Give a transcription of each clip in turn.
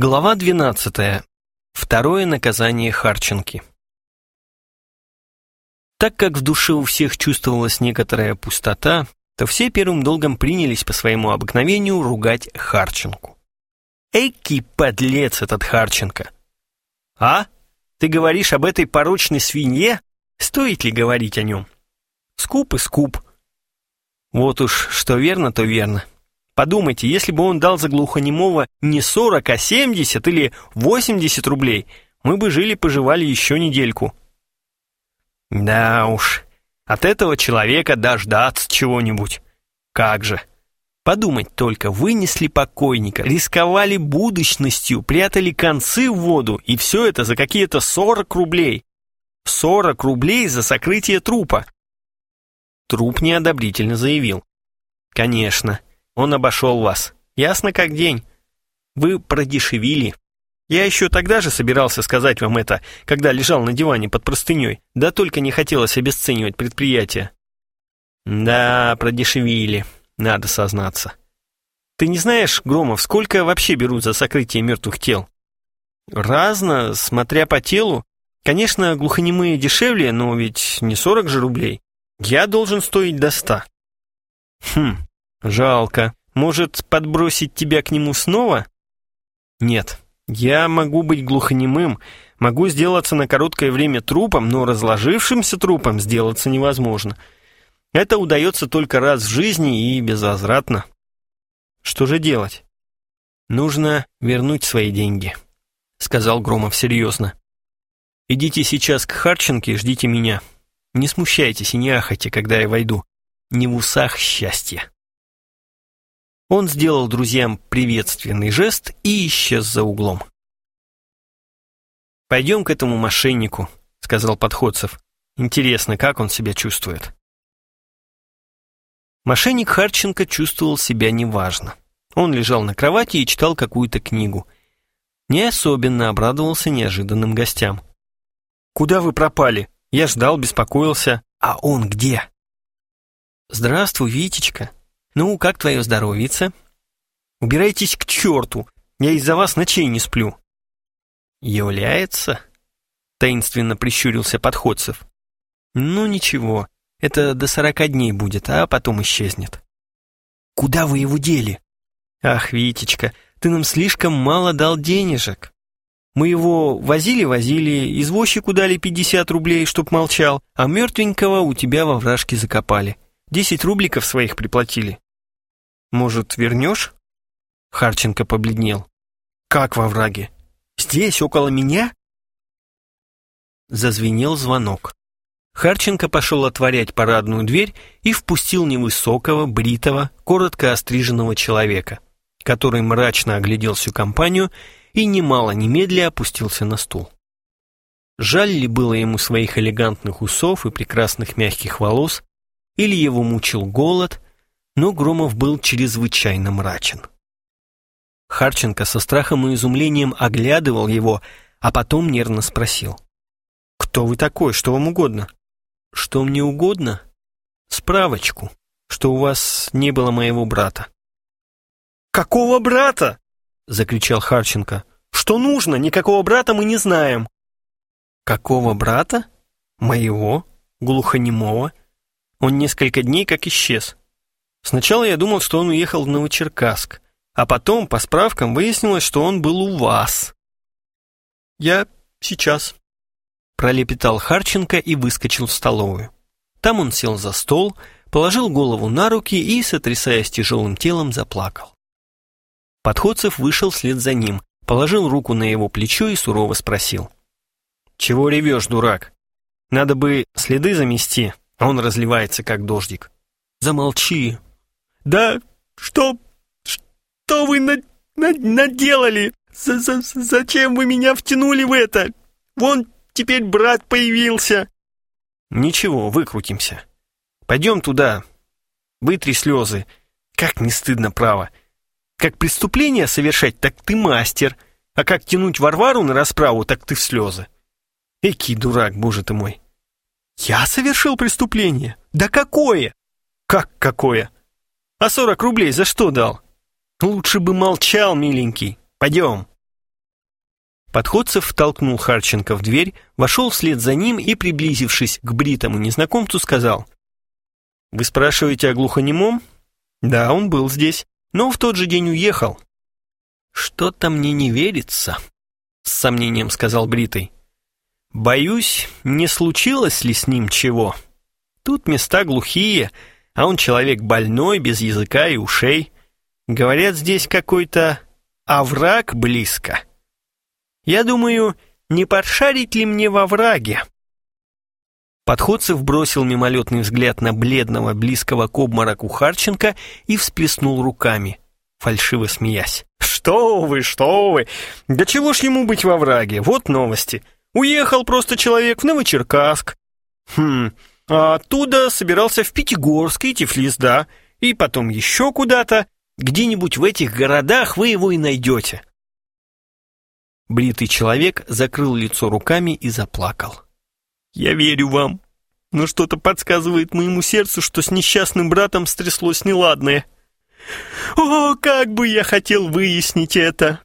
Глава 12. Второе наказание Харченки. Так как в душе у всех чувствовалась некоторая пустота, то все первым долгом принялись по своему обыкновению ругать Харченку. «Эки подлец этот Харченко!» «А? Ты говоришь об этой порочной свинье? Стоит ли говорить о нем?» «Скуп и скуп». «Вот уж что верно, то верно. Подумайте, если бы он дал за глухонемого не 40, а 70 или 80 рублей, мы бы жили-поживали еще недельку. Да уж, от этого человека дождаться чего-нибудь. Как же. Подумать только, вынесли покойника, рисковали будущностью, прятали концы в воду, и все это за какие-то 40 рублей. 40 рублей за сокрытие трупа. Труп неодобрительно заявил. Конечно, он обошел вас. Ясно как день. Вы продешевили. Я еще тогда же собирался сказать вам это, когда лежал на диване под простыней, да только не хотелось обесценивать предприятие. Да, продешевили, надо сознаться. Ты не знаешь, Громов, сколько вообще берут за сокрытие мертвых тел? Разно, смотря по телу. Конечно, глухонемые дешевле, но ведь не 40 же рублей. Я должен стоить до 100. Хм, Жалко. Может, подбросить тебя к нему снова? Нет. Я могу быть глухонемым, могу сделаться на короткое время трупом, но разложившимся трупом сделаться невозможно. Это удается только раз в жизни и безвозвратно. Что же делать? Нужно вернуть свои деньги, сказал Громов серьезно. Идите сейчас к Харченке и ждите меня. Не смущайтесь и не ахайте, когда я войду. Не в усах счастья. Он сделал друзьям приветственный жест и исчез за углом. «Пойдем к этому мошеннику», — сказал Подходцев. «Интересно, как он себя чувствует». Мошенник Харченко чувствовал себя неважно. Он лежал на кровати и читал какую-то книгу. Не особенно обрадовался неожиданным гостям. «Куда вы пропали? Я ждал, беспокоился. А он где?» «Здравствуй, Витечка», «Ну, как твое здоровьице?» «Убирайтесь к черту! Я из-за вас ночей не сплю!» «Является?» — таинственно прищурился Подходцев. «Ну, ничего, это до сорока дней будет, а потом исчезнет». «Куда вы его дели?» «Ах, Витечка, ты нам слишком мало дал денежек. Мы его возили-возили, извозчику дали пятьдесят рублей, чтоб молчал, а мертвенького у тебя во вражке закопали. Десять рубликов своих приплатили. Может, вернешь?» Харченко побледнел. «Как во враге? Здесь, около меня?» Зазвенел звонок. Харченко пошел отворять парадную дверь и впустил невысокого, бритого, коротко остриженного человека, который мрачно оглядел всю компанию и немало немедля опустился на стул. Жаль ли было ему своих элегантных усов и прекрасных мягких волос, или его мучил голод, но Громов был чрезвычайно мрачен. Харченко со страхом и изумлением оглядывал его, а потом нервно спросил. «Кто вы такой? Что вам угодно?» «Что мне угодно?» «Справочку, что у вас не было моего брата». «Какого брата?» — закричал Харченко. «Что нужно? Никакого брата мы не знаем». «Какого брата? Моего? Глухонемого? Он несколько дней как исчез. Сначала я думал, что он уехал в Новочеркасск, а потом, по справкам, выяснилось, что он был у вас. Я сейчас. Пролепетал Харченко и выскочил в столовую. Там он сел за стол, положил голову на руки и, сотрясаясь тяжелым телом, заплакал. Подходцев вышел вслед за ним, положил руку на его плечо и сурово спросил. «Чего ревешь, дурак? Надо бы следы замести, он разливается, как дождик». «Замолчи, «Да что... что вы на, на, наделали? За, за, зачем вы меня втянули в это? Вон теперь брат появился!» «Ничего, выкрутимся. Пойдем туда. Вытри слезы. Как не стыдно, право. Как преступление совершать, так ты мастер. А как тянуть Варвару на расправу, так ты в слезы. Эки дурак, боже ты мой!» «Я совершил преступление? Да какое?» «Как какое? А сорок рублей за что дал? Лучше бы молчал, миленький. Пойдем. Подходцев втолкнул Харченко в дверь, вошел вслед за ним и, приблизившись к бритому незнакомцу, сказал. «Вы спрашиваете о глухонемом?» «Да, он был здесь, но в тот же день уехал». «Что-то мне не верится», — с сомнением сказал Бритый. «Боюсь, не случилось ли с ним чего? Тут места глухие, а он человек больной, без языка и ушей. Говорят, здесь какой-то овраг близко». Я думаю, не подшарить ли мне во враге?» Подходцев бросил мимолетный взгляд на бледного, близкого к обмороку Харченко и всплеснул руками, фальшиво смеясь. «Что вы, что вы! Да чего ж ему быть во враге? Вот новости. Уехал просто человек в Новочеркасск. Хм, а оттуда собирался в Пятигорск и Тифлис, да, и потом еще куда-то. Где-нибудь в этих городах вы его и найдете. Бритый человек закрыл лицо руками и заплакал. «Я верю вам, но что-то подсказывает моему сердцу, что с несчастным братом стряслось неладное. О, как бы я хотел выяснить это!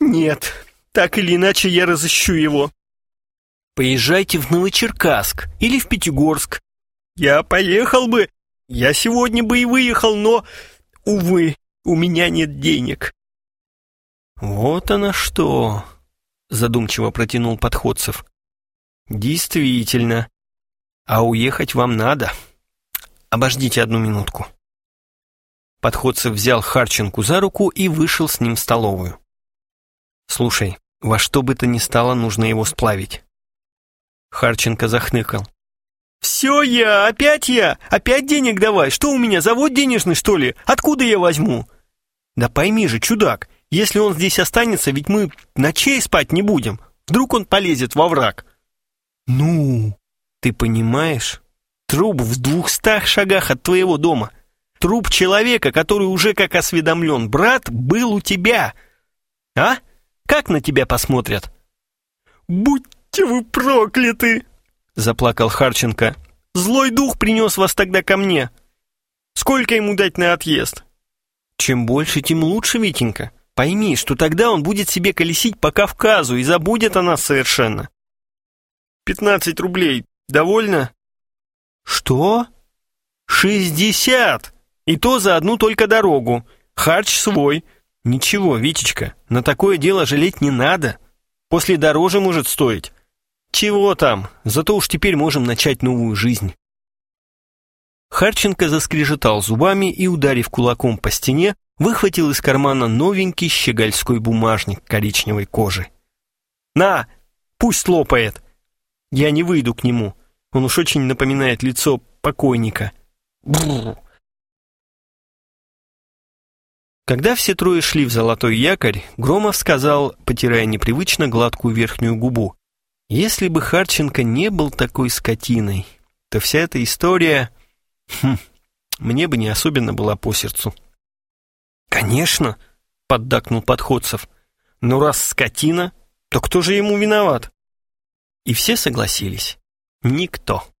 Нет, так или иначе я разыщу его. Поезжайте в Новочеркасск или в Пятигорск. Я поехал бы, я сегодня бы и выехал, но, увы, у меня нет денег. «Вот оно что!» — задумчиво протянул Подходцев. «Действительно. А уехать вам надо. Обождите одну минутку». Подходцев взял Харченку за руку и вышел с ним в столовую. «Слушай, во что бы то ни стало, нужно его сплавить». Харченко захныкал. «Все я, опять я, опять денег давай. Что у меня, завод денежный, что ли? Откуда я возьму?» «Да пойми же, чудак, если он здесь останется, ведь мы ночей спать не будем. Вдруг он полезет во враг. Ну, ты понимаешь? Труп в двухстах шагах от твоего дома. Труп человека, который уже как осведомлен брат, был у тебя. А? Как на тебя посмотрят? Будьте вы прокляты! Заплакал Харченко. Злой дух принес вас тогда ко мне. Сколько ему дать на отъезд? Чем больше, тем лучше, Витенька. Пойми, что тогда он будет себе колесить по Кавказу и забудет о нас совершенно. Пятнадцать рублей. Довольно? Что? Шестьдесят! И то за одну только дорогу. Харч свой. Ничего, Витечка, на такое дело жалеть не надо. После дороже может стоить. Чего там, зато уж теперь можем начать новую жизнь. Харченко заскрежетал зубами и, ударив кулаком по стене, выхватил из кармана новенький щегольской бумажник коричневой кожи. «На, пусть лопает!» Я не выйду к нему. Он уж очень напоминает лицо покойника. Бррр. Когда все трое шли в золотой якорь, Громов сказал, потирая непривычно гладкую верхнюю губу, «Если бы Харченко не был такой скотиной, то вся эта история... Хм, мне бы не особенно была по сердцу». «Конечно», — поддакнул Подходцев. «Но раз скотина, то кто же ему виноват?» И все согласились. Никто.